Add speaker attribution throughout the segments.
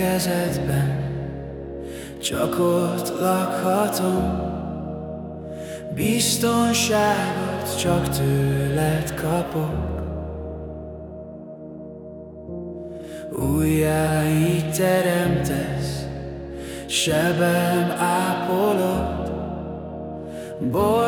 Speaker 1: Kezedben Csak ott lakhatom. Biztonságot csak tőled kapok. Újjá így teremtesz Sebem ápolod. Boldogság,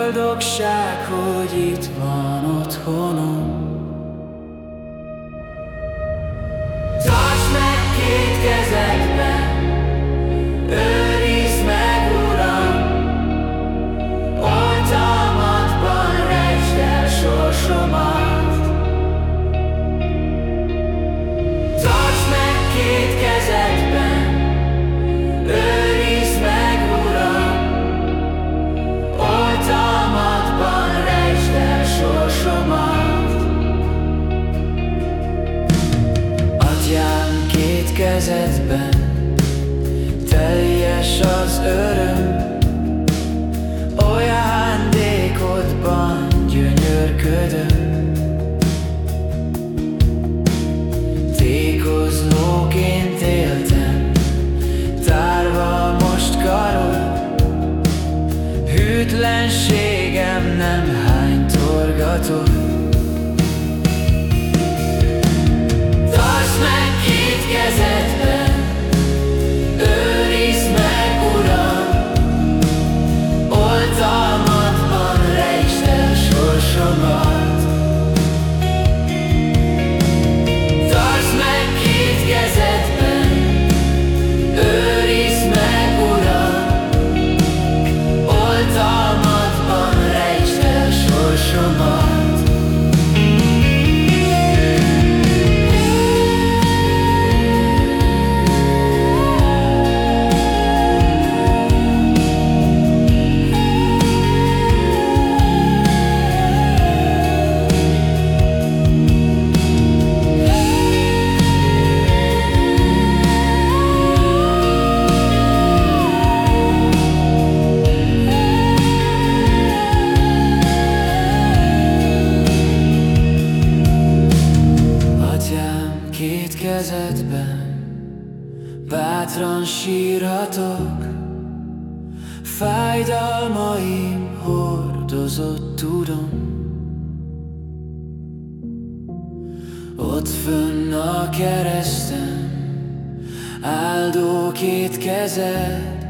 Speaker 1: öröm. Ajándékodban gyönyörködöm. Tékozlóként éltem Tárva most karod Hűtlenségem nem hány torgatott kezedben. Bátran sírhatok Fájdalmaim hordozott tudom. Ott fönn a kereszten Áldó két kezed.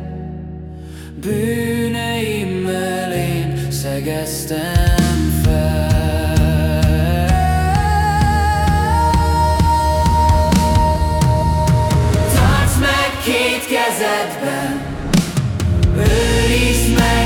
Speaker 1: Bűneimmel én szegeztem kezedben. Őrizd meg.